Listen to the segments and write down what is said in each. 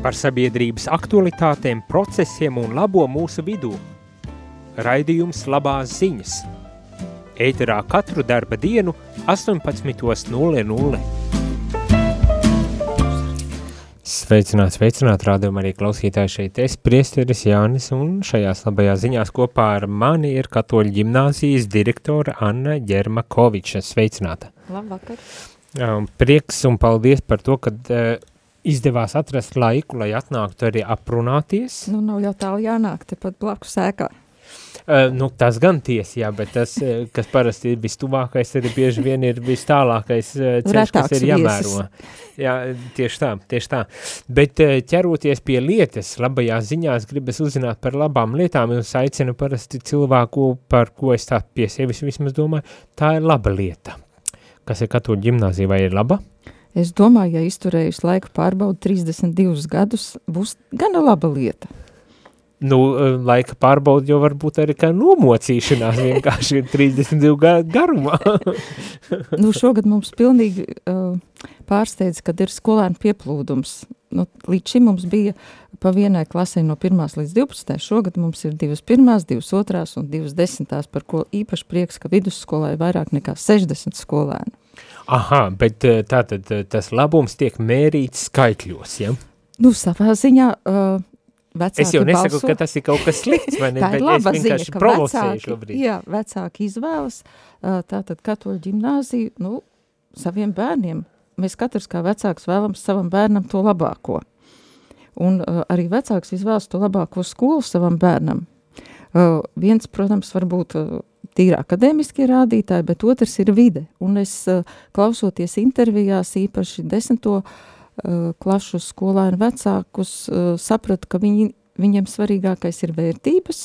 par sabiedrības aktualitātēm, procesiem un labo mūsu vidū. Raidījums labās ziņas. Ēterā katru darba dienu 18.00. Sveicināt, sveicināt, rādījumā arī klausītāji šeit es, priesteris Jānis, un šajās labajās ziņās kopā ar mani ir katoļu ģimnāzijas direktora Anna Ģermakoviča. Sveicināta! Labvakar! Prieks un paldies par to, ka uh, izdevās atrast laiku, lai atnāktu arī aprunāties. Nu, nav jau tālu jānāk, tepat blakus sēkā. Uh, nu, tas gan tiesa, jā, bet tas, uh, kas parasti ir vistuvākais, arī bieži vien ir vis tālākais uh, ceļš, kas ir jāmēro. Jā, tieši tā, tieši tā. Bet uh, ķeroties pie lietas, labajās ziņās gribas uzzināt par labām lietām, un es aicinu parasti cilvēku, par ko es tā pie sevis vismaz domāju, tā ir laba lieta. Kas ir katoļu ģimnāzija, vai ir laba? Es domāju, ja izturējusi laiku pārbaudu 32 gadus, būs gana laba lieta. Nu, laika pārbauda jau varbūt arī kā nomocīšanās vienkārši ir 32 gadu garumā. nu, šogad mums pilnīgi uh, pārsteidz, kad ir skolēnu pieplūdums. Nu, līdz šim mums bija pa vienai klasē no 1. līdz 12. Šogad mums ir divas pirmās, divas otrās un divas desmitās, par ko īpaši prieks, ka vidusskolā ir vairāk nekā 60 skolēnu. Aha, bet tātad tas labums tiek mērīts skaitļos, ja? Nu, savā ziņā uh, vecāki Es jau nesaku, balso. ka tas ir kaut kas slikts, vai ne? Bet laba es ziņa, vienkārši ka provocēju vecāki, šobrīd. jā, vecāki izvēlas tātad katoļu ģimnāziju, nu, saviem bērniem. Mēs katrs kā vecāks vēlams savam bērnam to labāko. Un uh, arī vecāks izvēlas to labāko skolu savam bērnam. Uh, viens, protams, varbūt uh, tīri akadēmiskie rādītāji, bet otrs ir vide. Un es uh, klausoties intervijās, īpaši desmito uh, klašu skolēnu vecākus, uh, sapratu, ka viņi, viņiem svarīgākais ir vērtības,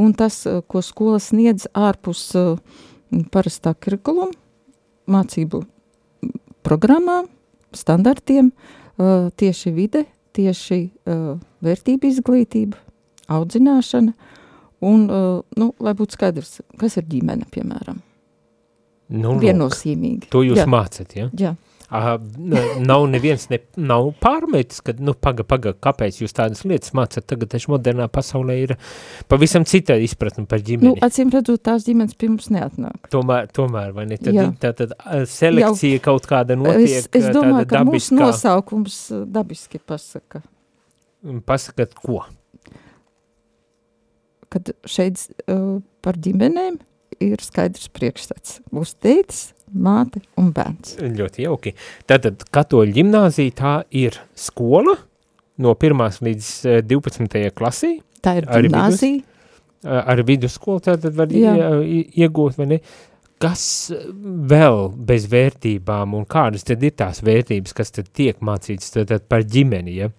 un tas, ko skola sniedz ārpus uh, parastā kurikuluma, mācību programmām, standartiem, tieši vide, tieši vērtība izglītība, audzināšana, un, uh, nu, lai būtu skaidrs, kas ir ģimene, piemēram, Nu, viennozīmīgi. to jūs Jā. mācat, ja? Jā, n- nav neviens, ne, nav pārmetis, ka, nu, paga, paga, kāpēc jūs tādas lietas mācat, tagad taču modernā pasaulē ir pavisam cita izpratne par nu, ģimeni. acīm redzot, tās ģimenes pie mums neatnāk. Tomēr, tomēr, vai ne, tad, tā, tad selekcija Jau, kaut kāda notiek, Es, es domāju, tāda ka mūsu dabiskā. nosaukums uh, dabiski pasaka, Pasakat, ko? Kad šeit uh, par ģimenēm ir skaidrs priekšstats. Būs tētis, māte un bērns. Ļoti jauki. Tātad katoļu ģimnāzija tā ir skola no 1. līdz eh, 12. klasī, Tā ir Arī gimnāzija. eh, ar vidusskolu tātad var Jā. iegūt, vai ne? Kas eh, vēl bez vērtībām un kādas tad ir tās vērtības, kas tad tiek mācītas tātad par ģimeni, ja?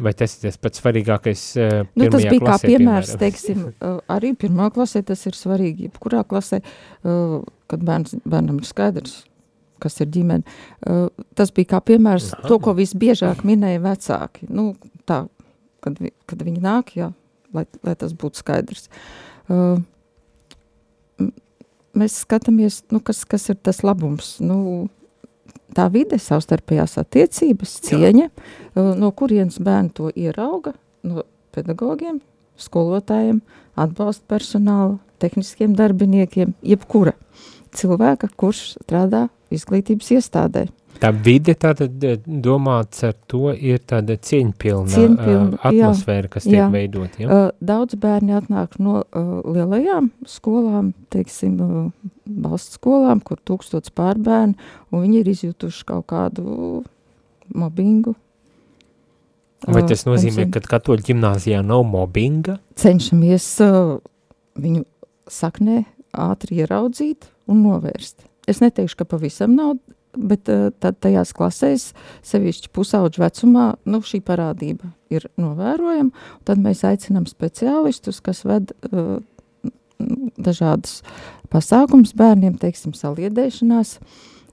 Vai tas ir tas pats svarīgākais uh, Nu, tas bija kā klasē, piemērs, piemēram? teiksim, uh, arī pirmā klasē tas ir svarīgi. Jebkurā klasē, uh, kad bērns, bērnam ir skaidrs, kas ir ģimene. Tas bija kā piemērs Aha. to, ko visbiežāk minēja vecāki. Nu, tā, kad, vi, kad viņi nāk, jā, lai, lai tas būtu skaidrs. Mēs skatāmies, nu, kas, kas ir tas labums. Nu, tā vide, savstarpējās attiecības, cieņa, uh, no kurienes bērni to ierauga, no pedagogiem, skolotājiem, atbalsta personāla, tehniskiem darbiniekiem, jebkura cilvēka, kurš strādā izglītības iestādē. Tā vide tātad domāts ar to ir tāda cieņpilna, Cieņpilna, uh, jā, atmosfēra, kas tiek jā. veidot, ja? Uh, daudz bērni atnāk no uh, lielajām skolām, teiksim, uh, valsts skolām, kur tūkstots pārbērni, un viņi ir izjutuši kaut kādu mobbingu. Vai Uh, tas nozīmē, cen- ka katoļu ģimnāzijā nav mobbinga? cenšamies uh, viņu saknē ātri ieraudzīt un novērst. Es neteikšu, ka pavisam nav, bet uh, tad tajās klasēs, sevišķi pusauģu vecumā, nu, šī parādība ir novērojama. Tad mēs aicinām speciālistus, kas ved uh, dažādas pasākums bērniem, teiksim, saliedēšanās,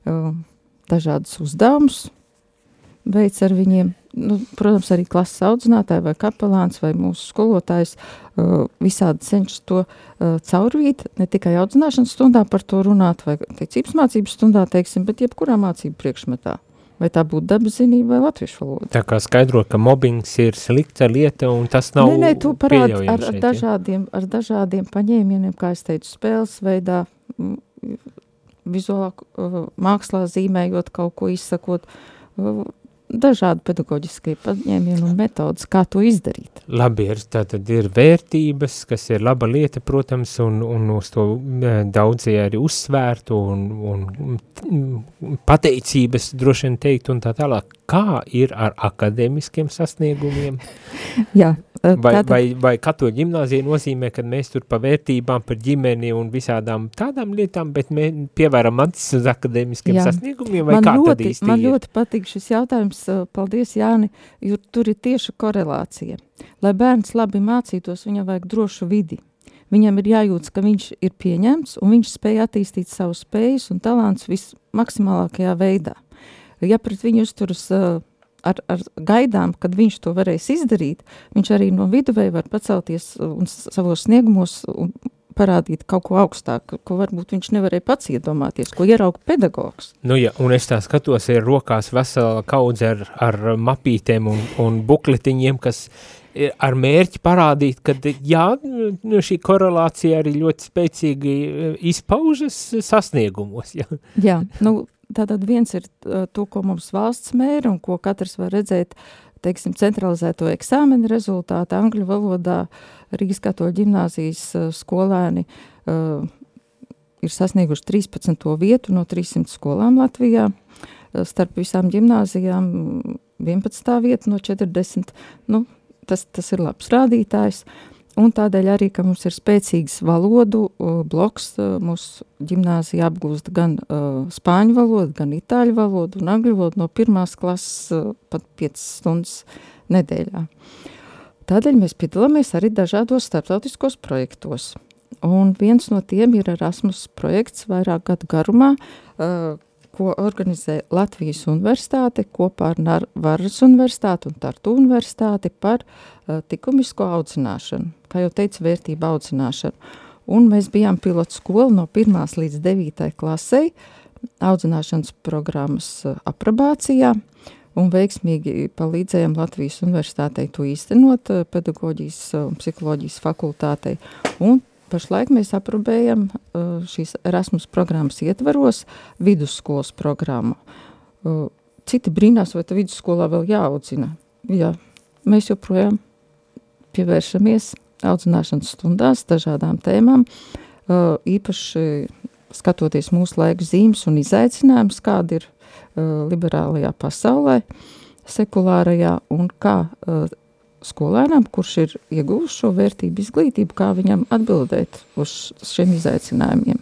uh, dažādas uzdevumus veids ar viņiem. Nu, protams, arī klases audzinātāji vai kapelāns vai mūsu skolotājs uh, visādi cenšas to uh, caurvīt, ne tikai audzināšanas stundā par to runāt vai ticības mācības stundā, teiksim, bet jebkurā mācību priekšmetā. Vai tā būtu dabaszinība vai latviešu valoda? Tā kā skaidro, ka mobbings ir slikta lieta un tas nav Nē, nē, tu parādi ar, ar, dažādiem, ar dažādiem paņēmieniem, kā es teicu, spēles veidā, vizuālā uh, mākslā zīmējot kaut ko, izsakot, uh, dažādi pedagoģiskie paņēmieni un metodas, kā to izdarīt. Labi, ir, tā tad ir vērtības, kas ir laba lieta, protams, un, un uz to daudzi arī uzsvērtu un, un pateicības droši vien teikt un tā tālāk. Kā ir ar akadēmiskiem sasniegumiem? Jā, Vai, tātad... vai, vai katoļu ģimnāzija nozīmē, ka mēs tur pa vērtībām, par ģimeni un visādām tādām lietām, bet mēs pievēram acis uz akadēmiskiem Jā. sasniegumiem, vai man kā ļoti, tad īsti Man ir? ļoti patīk šis jautājums, paldies Jāni, jo tur ir tieša korelācija. Lai bērns labi mācītos, viņam vajag drošu vidi. Viņam ir jājūtas, ka viņš ir pieņemts un viņš spēj attīstīt savu spējas un talants vismaksimālākajā veidā. Ja pret viņu uzturas uh, ar, ar gaidām, kad viņš to varēs izdarīt, viņš arī no viduvēja var pacelties un savos sniegumos un parādīt kaut ko augstāku, ko varbūt viņš nevarēja pats iedomāties, ko ierauga pedagogs. Nu ja, un es tā skatos, ir rokās vesela kaudze ar, ar mapītēm un, un bukletiņiem, kas ar mērķi parādīt, ka jā, nu, šī korelācija arī ļoti spēcīgi izpaužas sasniegumos. Jā, jā nu, Tātad viens ir to, ko mums valsts mēra un ko katrs var redzēt, teiksim, centralizēto eksāmenu rezultātu angļu valodā Rīgas katoļu ģimnāzijas skolēni uh, ir sasnieguši 13. vietu no 300 skolām Latvijā. Starp visām ģimnāzijām 11. vieta no 40. Nu, tas, tas ir labs rādītājs. Uh, Un tādēļ arī, ka mums ir spēcīgs valodu bloks, mūsu ģimnāzija apgūst gan uh, spāņu valodu, gan itāļu valodu un angļu valodu no pirmās klases uh, pat 5 stundas nedēļā. Tādēļ mēs piedalāmies arī dažādos starptautiskos projektos. Un viens no tiem ir Erasmus projekts vairāk gadu garumā, uh, ko organizē Latvijas universitāte kopā ar Narvaras universitāti un Tartu universitāti par uh, likumisko audzināšanu, kā jau teicu, vērtību audzināšanu. Un mēs bijām pilotu skola no 1. līdz 9. klasei audzināšanas programmas uh, aprobācijā un veiksmīgi palīdzējām Latvijas universitātei to īstenot uh, pedagoģijas un psiholoģijas fakultātei. Un Pašlaik mēs aprobējam uh, šīs Erasmus programmas ietvaros vidusskolas programmu. Uh, citi brīnās, vai tā vidusskolā vēl jāaudzina. Jā, mēs joprojām pievēršamies audzināšanas stundās dažādām tēmām, uh, īpaši skatoties mūsu laika zīmes un izaicinājumus, kāda ir liberālajā pasaulē, sekulārajā un kā skolēnam, kurš ir ieguvis šo vērtību izglītību, kā viņam atbildēt uz šiem izaicinājumiem.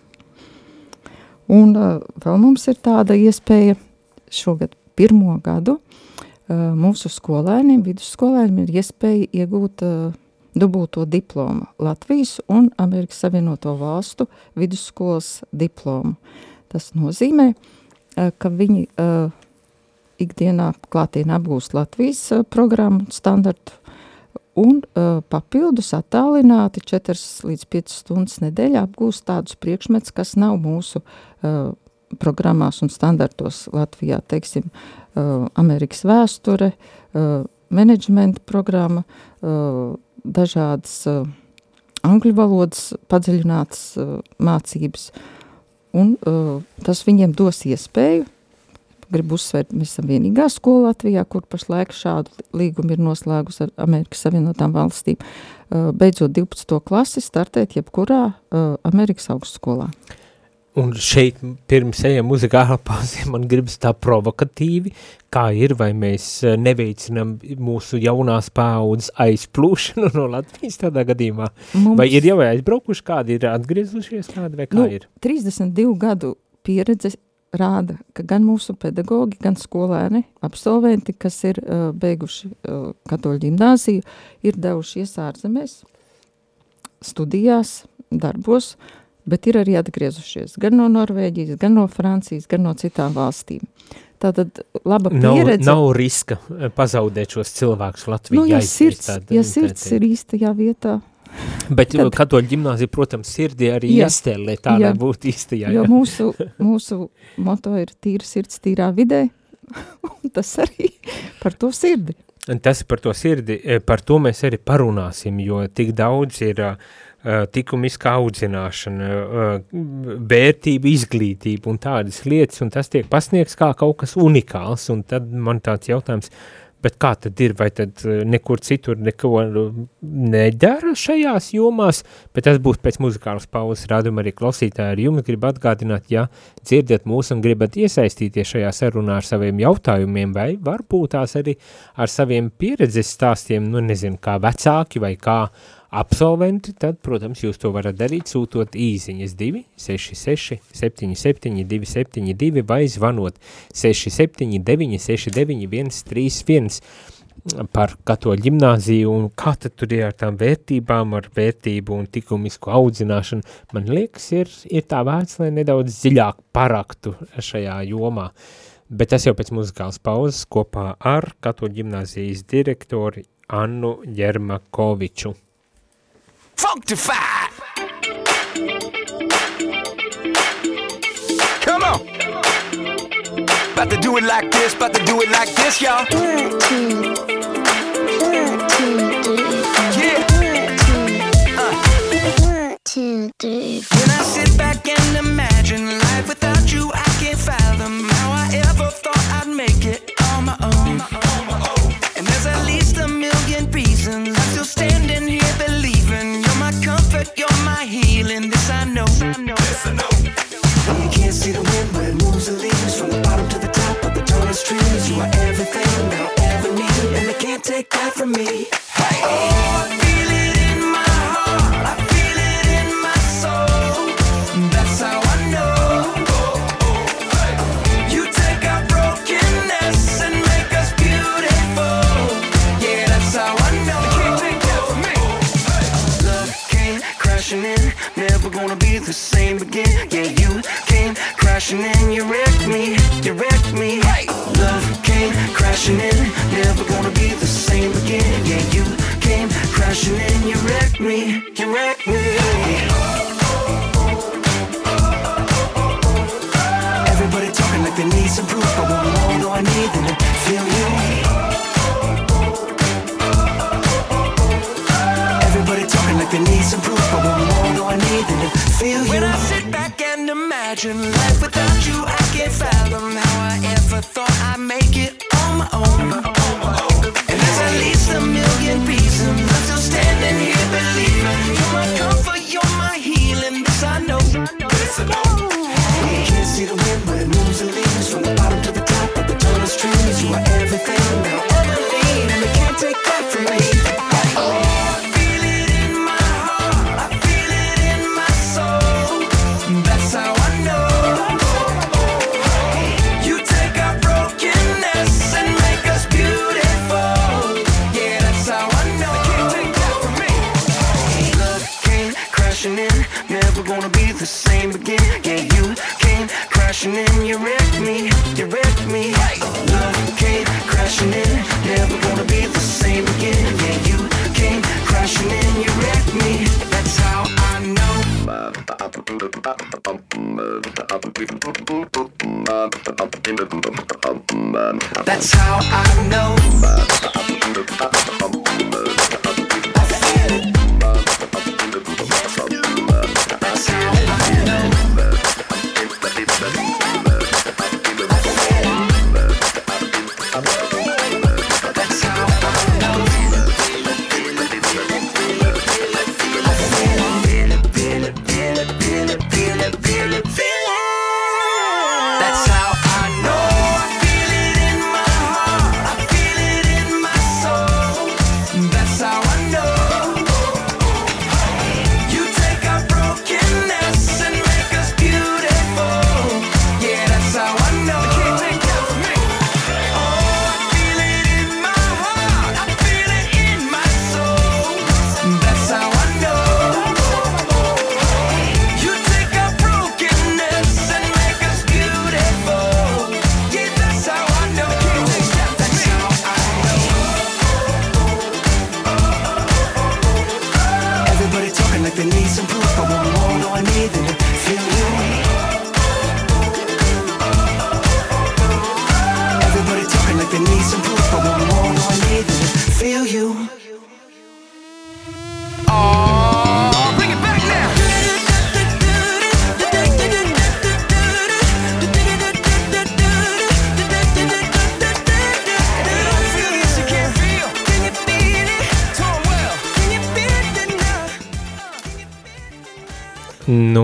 Un uh, vēl mums ir tāda iespēja šogad pirmo gadu uh, mūsu skolēniem, vidusskolēniem ir iespēja iegūt uh, dubulto diplomu Latvijas un Amerikas Savienoto valstu vidusskolas diplomu. Tas nozīmē, uh, ka viņi uh, ikdienā klātienē apgūst Latvijas uh, programmu standartu un uh, papildus attālināti 4 līdz 5 stundas nedēļā apgūst tādus priekšmets, kas nav mūsu uh, programmās un standartos Latvijā, teiksim, uh, Amerikas vēsture, uh, menedžmenta programma, uh, dažādas uh, angļu valodas padziļinātas uh, mācības, un uh, tas viņiem dos iespēju gribu uzsvērt, mēs esam vienīgā skola Latvijā, kur pašlaik šādu līgumu ir noslēgusi ar Amerikas Savienotām valstīm. Uh, beidzot 12. klasi startēt jebkurā uh, Amerikas augstskolā. Un šeit pirms ejam muzikālā pauzē man gribas tā provokatīvi, kā ir, vai mēs uh, neveicinam mūsu jaunās paaudzes aizplūšanu no Latvijas tādā gadījumā? Mums... Vai ir jau aizbraukuši kādi, ir atgriezušies kādi vai kā nu, ir? 32 gadu pieredze rāda, ka gan mūsu pedagogi, gan skolēni, absolventi, kas ir uh, beiguši uh, katoļu ģimnāziju, ir devušies ārzemēs, studijās, darbos, bet ir arī atgriezušies gan no Norvēģijas, gan no Francijas, gan no citām valstīm. Tātad laba pieredze. Nav, nav riska pazaudēt šos cilvēkus Latvijā. Nu, ja sirds, ja sirds ir īstajā vietā, Bet Tad, katoļu ģimnāzija, protams, sirdī arī iestēlē tā, jā, lai būtu īstajā. Jo mūsu, mūsu moto ir tīra sirds tīrā vidē, un tas arī par to sirdi. Un tas par to sirdi, e, par to mēs arī parunāsim, jo tik daudz ir uh, tikumiska audzināšana, uh, vērtība, izglītība un tādas lietas, un tas tiek pasniegts kā kaut kas unikāls, un tad man tāds jautājums, uh, Bet kā tad ir, vai tad eh, nekur citur neko nedara šajās jomās, bet tas būs pēc muzikālas pauzes. Rāduma arī klausītāji ar jums grib atgādināt, ja dzirdiet mūs un gribat iesaistīties šajā sarunā ar saviem jautājumiem, vai varbūt tās arī ar saviem pieredzes stāstiem, nu nezinu, kā vecāki vai kā absolventi, tad, protams, jūs to varat darīt sūtot īziņas 2 66 77 272 vai zvanot 679 69 131 par katoļu ģimnāziju un kā tad tur ir ar tām vērtībām, ar vērtību un tikumisku audzināšanu. Man liekas, ir, ir tā vērts, lai nedaudz dziļāk paraktu šajā jomā. Bet tas jau pēc muzikālas pauzes kopā ar katoļu ģimnāzijas direktori Annu Ģermakoviču. Functified. Come on. About to do it like this, about to do it like this, y'all. One, two, one, two, three. Yeah. Uh. One, two, three. When I sit back and imagine life without you, I can't fathom take that from me. Everybody talking like they need some proof, but one more do I need than to feel you. When I sit back and imagine life without you, I can't fathom how I ever thought I'd make it on my own. And there's at least a million reasons I'm still standing here the same again. Yeah, you came crashing in, you wrecked me, you wrecked me. Love came crashing in, never gonna be the same again. Yeah, you came crashing in, you wrecked me. That's how I know. That's how I know. I needed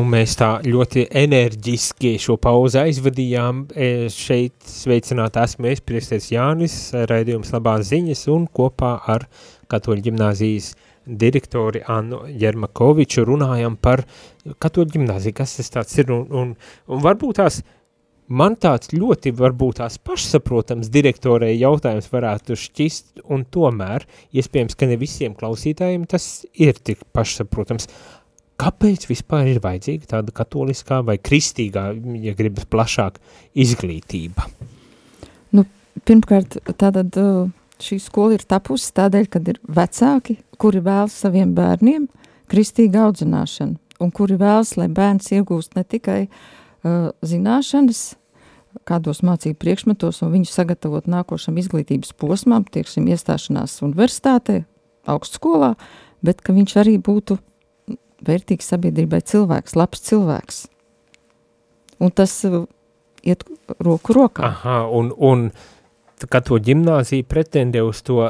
Nu, mēs tā ļoti enerģiski šo pauzi aizvadījām. E, šeit sveicināt esmu es, priestēs Jānis, raidījums labās ziņas un kopā ar katoļu ģimnāzijas direktori Annu Jermakoviču runājam par katoļu ģimnāziju, kas tas tāds ir? Un, un, un varbūt tās man tāds ļoti varbūt tās pašsaprotams direktorei jautājums varētu šķist un tomēr, iespējams, ka ne visiem klausītājiem tas ir tik pašsaprotams kāpēc vispār ir vajadzīga tāda katoliskā vai kristīgā, ja gribas plašāk, izglītība? Nu, pirmkārt, tātad šī skola ir tapusi tādēļ, kad ir vecāki, kuri vēlas saviem bērniem kristīgu audzināšanu, un kuri vēlas, lai bērns iegūst ne tikai uh, zināšanas, kādos mācību priekšmetos, un viņu sagatavot nākošam izglītības posmam, tieksim, iestāšanās universitātē, augstskolā, bet ka viņš arī būtu vērtīgs sabiedrībai cilvēks, labs cilvēks. Un tas uh, iet roku rokā. Aha, un, un katra ģimnāzija pretendē uz to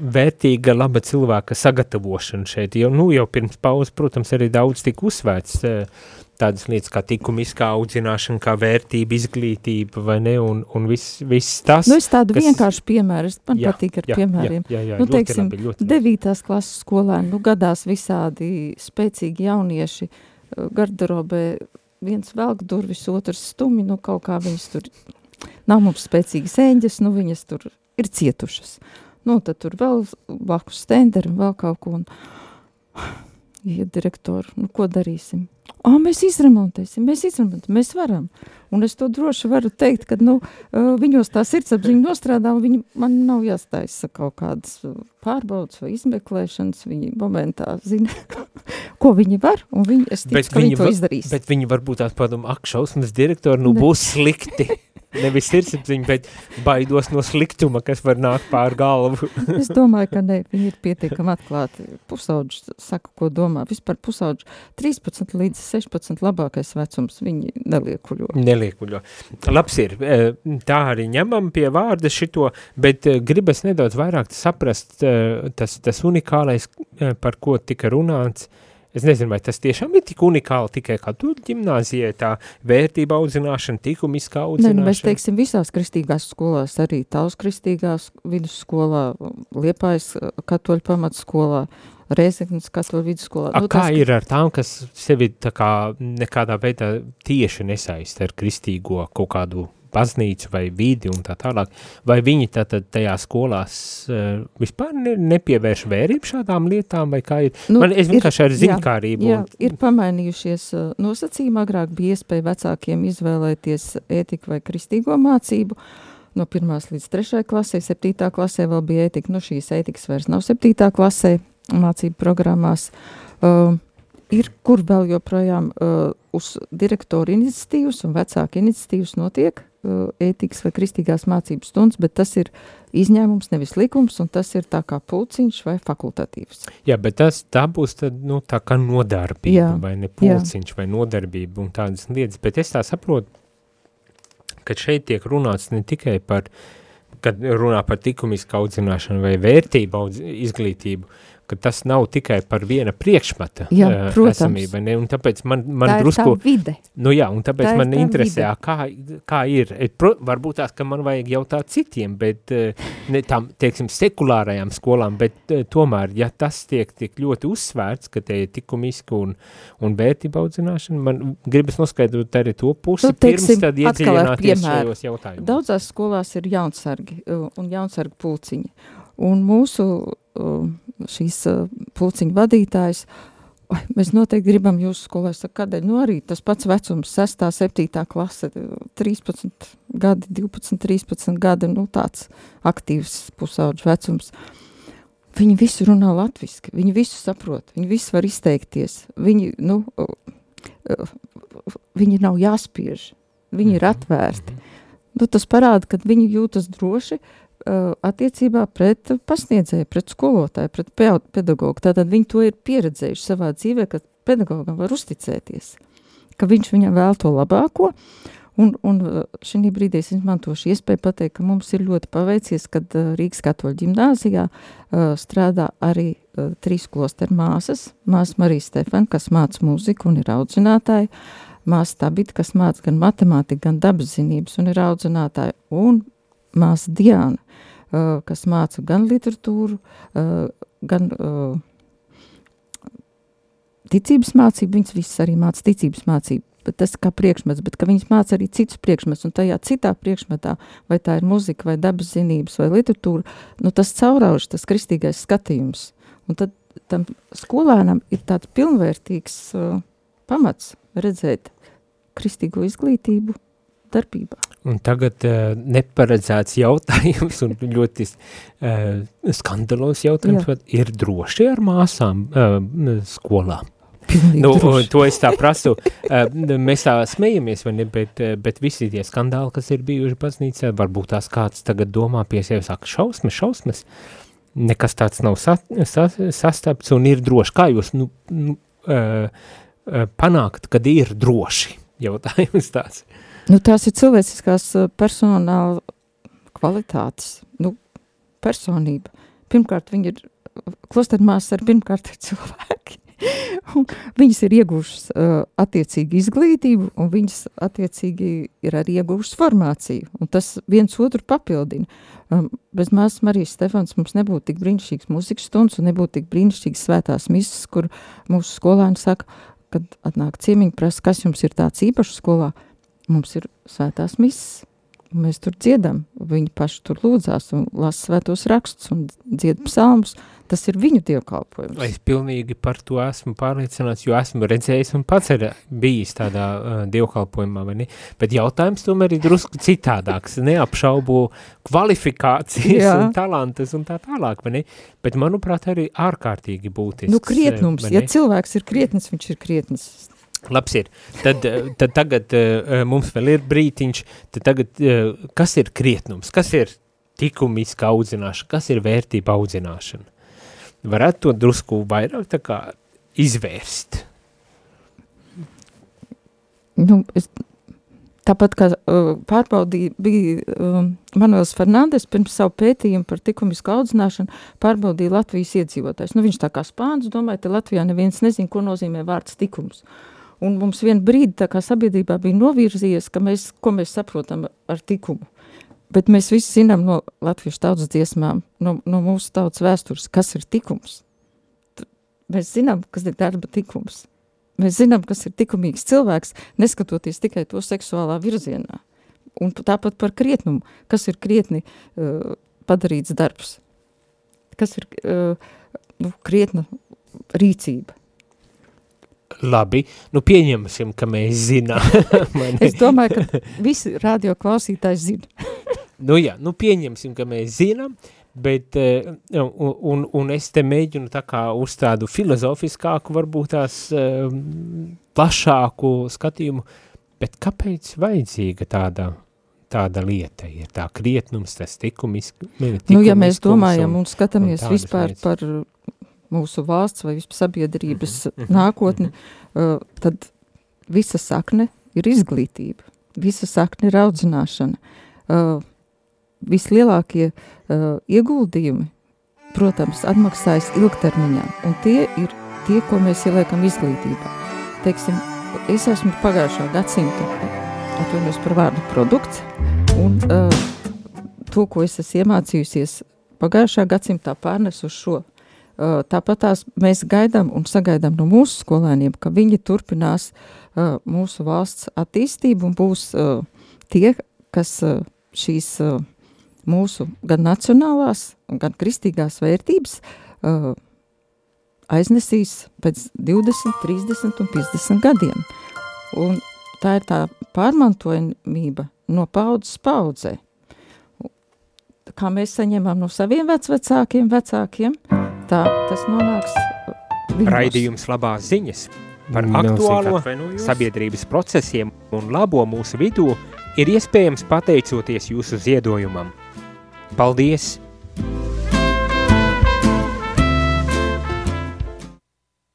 vērtīga, laba cilvēka sagatavošanu šeit. Jo, nu, jau pirms pauzes, protams, arī daudz tika uzsvērts uh, tādas lietas kā tikumiskā audzināšana, kā vērtība, izglītība, vai ne, un, un viss, viss tas. Nu, es tādu kas... vienkārši piemēru, es man jā, patīk ar jā, piemēriem. Jā, jā, jā, nu, teiksim, labi, ļoti devītās klases skolēni, nu, gadās visādi spēcīgi jaunieši, uh, garderobē, viens velk durvis, otrs stumi, nu, kaut kā viņas tur, nav mums spēcīgas eņģes, nu, viņas tur ir cietušas. Nu, tad tur vēl blakus stenderi un vēl kaut ko, un ja direktori, nu ko darīsim? O, mēs izremontēsim, mēs izremontēsim, mēs varam. Un es to droši varu teikt, ka nu, viņos tā sirdsapziņa nostrādā, un viņi man nav jāstājas kaut kādas pārbaudas vai izmeklēšanas. Viņi momentā zina, ko viņi var, un viņi, es ticu, bet ka viņi, viņi to izdarīs. Bet viņi varbūt tās padomā, ak, šausmas direktori, nu ne. būs slikti. Nevis sirdsapziņa, bet baidos no sliktuma, kas var nākt pār galvu. es domāju, ka ne, viņi ir pietiekami atklāti. Pusauģis saka, ko domā. Vispār pusauģis 13 līdz 16 labākais vecums, viņi neliekuļo. Neliekuļo. Labs ir, e, tā arī ņemam pie vārda šito, bet e, gribas nedaudz vairāk saprast e, tas, tas unikālais, par ko tika runāts, Es nezinu, vai tas tiešām ir tik unikāli tikai katoļu ģimnāzijai, tā vērtība audzināšana, tikumiskā audzināšana. Ne, nu, mēs teiksim visās kristīgās skolās, arī tavs kristīgās vidusskolā, Liepājas uh, katoļu pamatskolā, Reizeknas katoļu vidusskolā. A, nu, kā tas, ir ar tām, kas sevi tā kā nekādā veidā tieši nesaist ar kristīgo kaut kādu baznīcu vai vidi un tā tālāk, vai viņi tātad tajā skolās uh, vispār ne, nepievērš vērību šādām lietām, vai kā ir? Nu, Man, es vienkārši ar ziņkārību. Jā, jā, ir pamainījušies uh, nosacījumi, agrāk bija iespēja vecākiem izvēlēties ētiku vai kristīgo mācību, no pirmās līdz trešai klasē, septītā klasē vēl bija ētika, nu šīs ētikas vairs nav septītā klasē mācību programmās. Uh, ir, kur vēl joprojām uh, uz direktoru iniciatīvas un vecāku iniciatīvas notiek ētikas vai kristīgās mācības stundas, bet tas ir izņēmums, nevis likums, un tas ir tā kā pulciņš vai fakultatīvs. Jā, bet tas tā būs tad, nu, tā kā nodarbība, jā, vai ne pulciņš jā. vai nodarbība un tādas lietas, bet es tā saprotu, ka šeit tiek runāts ne tikai par, kad runā par tikumisku audzināšanu vai vērtību audz, izglītību, ka tas nav tikai par viena priekšmata jā, uh, esamība, ne, un tāpēc man, man tā drusku... Tā vide. Nu jā, un tāpēc tā man interesē, kā, kā ir. Pro, varbūt tās, ka man vajag jautāt citiem, bet uh, ne tām, teiksim, sekulārajām skolām, bet uh, tomēr, ja tas tiek tik ļoti uzsvērts, ka te ir tikumiski un, un vērtība audzināšana, man gribas noskaidrot arī to pusi, nu, teiksim, pirms tad iedziļināties šajos jautājumos. Daudzās skolās ir jaunsargi un jaunsargu pulciņi, un mūsu šīs pulciņu vadītājs, mēs noteikti gribam jūsu skolā, es saku, kādēļ, nu arī tas pats vecums, 6. 7. klase, 13 gadi, 12, 13 gadi, nu tāds aktīvs pusauģu vecums. Viņi visi runā latviski, viņi visu saprot, viņi visi var izteikties, viņi, nu, viņi nav jāspiež, viņi ir mhm. atvērti. Nu, tas parāda, ka viņi jūtas droši, Uh, attiecībā pret pasniedzēju, pret skolotāju, pret pedagogu. Tātad viņi to ir pieredzējuši savā dzīvē, ka pedagogam var uzticēties, ka viņš viņam vēl to labāko, Un, un šī brīdī es izmantošu iespēju pateikt, ka mums ir ļoti paveicies, kad Rīgas katoļu ģimnāzijā strādā arī trīs klosteru māsas. Māsa Marija Stefan, kas māca mūziku un ir audzinātāja, māsa Tabita, kas māca gan matemātiku, gan dabas zinības un ir audzinātāja, un māsa Diana, kas māca gan literatūru, gan ticības mācību, viņas visas arī māca ticības mācību, bet tas kā priekšmets, bet viņas māca arī citus priekšmets, un tajā citā priekšmetā, vai tā ir muzika, vai dabas zinības, vai literatūra, nu tas caurauž, tas kristīgais skatījums. Un tad tam skolēnam ir tāds pilnvērtīgs uh, pamats redzēt kristīgo izglītību darbībā. Un tagad uh, neparedzēts jautājums un ļoti uh, skandalos jautājums, Jā. ir droši ar māsām uh, skolā? nu, to es tā prasu. Uh, mēs tā smejamies, vai ne, bet, uh, bet visi tie skandāli, kas ir bijuši baznīcā, varbūt tās kāds tagad domā pie sevis, saka, šausmas, šausmas, nekas tāds nav sa, sa, sastāpts un ir droši. Kā jūs nu, nu, uh, uh, panākt, kad ir droši? Jautājums tāds. Nu, tās ir cilvēciskās personāla kvalitātes, nu, personība. Pirmkārt, viņi ir, klostermās ar pirmkārt ir cilvēki. viņas ir iegūšas uh, attiecīgi izglītību, un viņas attiecīgi ir arī iegūšas formāciju, un tas viens otru papildina. Um, bez māsas Marijas Stefans mums nebūtu tik brīnišķīgs mūzikas stundas, un nebūtu tik brīnišķīgas svētās misas, kur mūsu skolēni saka, kad atnāk ciemiņi prasa, kas jums ir tāds īpašs skolā, mums ir svētās misas. Mēs tur dziedam, viņi paši tur lūdzās un lasa svētos rakstus un dzied psalmus. Tas ir viņu dievkalpojums. Es pilnīgi par to esmu pārliecināts, jo esmu redzējis un pats ir bijis tādā uh, dievkalpojumā, vai ne? Bet jautājums tomēr ir drusku citādāks. Neapšaubu kvalifikācijas Jā. un talantas un tā tālāk, vai ne? Bet, manuprāt, arī ārkārtīgi būtisks. Nu, krietnums. Ja cilvēks ir krietnis, viņš ir krietnis. Labs ir. Tad, tad tagad uh, mums vēl ir brītiņš, tad tagad, kas ir krietnums, kas ir tikumiska audzināšana, kas ir vērtība audzināšana? Varētu to drusku vairāk tā kā izvērst? Nu, es, tāpat kā uh, pārbaudīja, bija uh, Manuels Fernandes pirms savu pētījumu par tikumisku audzināšanu, pārbaudīja Latvijas iedzīvotājs. Nu, viņš tā kā spāns, domāja, te Latvijā neviens nezin, ko nozīmē vārds tikums. Uh, Un mums vien brīdi tā kā sabiedrībā bija novirzījies, ka mēs, ko mēs saprotam ar tikumu. Bet mēs visi zinām no latviešu tautas dziesmām, no, no mūsu tautas vēstures, kas ir tikums. Mēs zinām, kas ir darba tikums. Mēs zinām, kas ir tikumīgs cilvēks, neskatoties tikai to seksuālā virzienā. Un tāpat par krietnumu, kas ir krietni uh, padarīts darbs, kas ir uh, nu, krietna rīcība. Labi, nu pieņemsim, ka mēs zinām. es domāju, ka visi radio klausītāji zina. nu jā, nu pieņemsim, ka mēs zinām, bet, uh, un, un es te mēģinu tā kā uz tādu filozofiskāku, varbūt tās uh, plašāku skatījumu, bet kāpēc vajadzīga tāda tāda lieta ir tā krietnums, tas tikumiski. Nu, ja mēs domājam un, un skatāmies un vispār lietas. par mūsu valsts vai vispār sabiedrības mm -hmm. nākotni, uh, tad visa sakne ir izglītība, visa sakne ir audzināšana. Uh, vislielākie uh, ieguldījumi, protams, atmaksājas ilgtermiņā, un tie ir tie, ko mēs ieliekam izglītībā. Teiksim, es esmu pagājušā gadsimta, atvainojos par vārdu produkts, un uh, to, ko es esmu iemācījusies pagājušā gadsimtā pārnes uz šo Tāpat tās mēs gaidām un sagaidām no mūsu skolēniem, ka viņi turpinās mūsu valsts attīstību un būs tie, kas šīs mūsu gan nacionālās, gan kristīgās vērtības uh, aiznesīs pēc 20, 30 un 50 gadiem. Un tā ir tā pārmantojamība no paudzes paudzē. Kā mēs saņemam no saviem vecvecākiem, vecākiem, vecākiem tā tas nonāks viņos. Raidījums labās ziņas par aktuālo sabiedrības procesiem un labo mūsu vidū ir iespējams pateicoties jūsu ziedojumam. Paldies!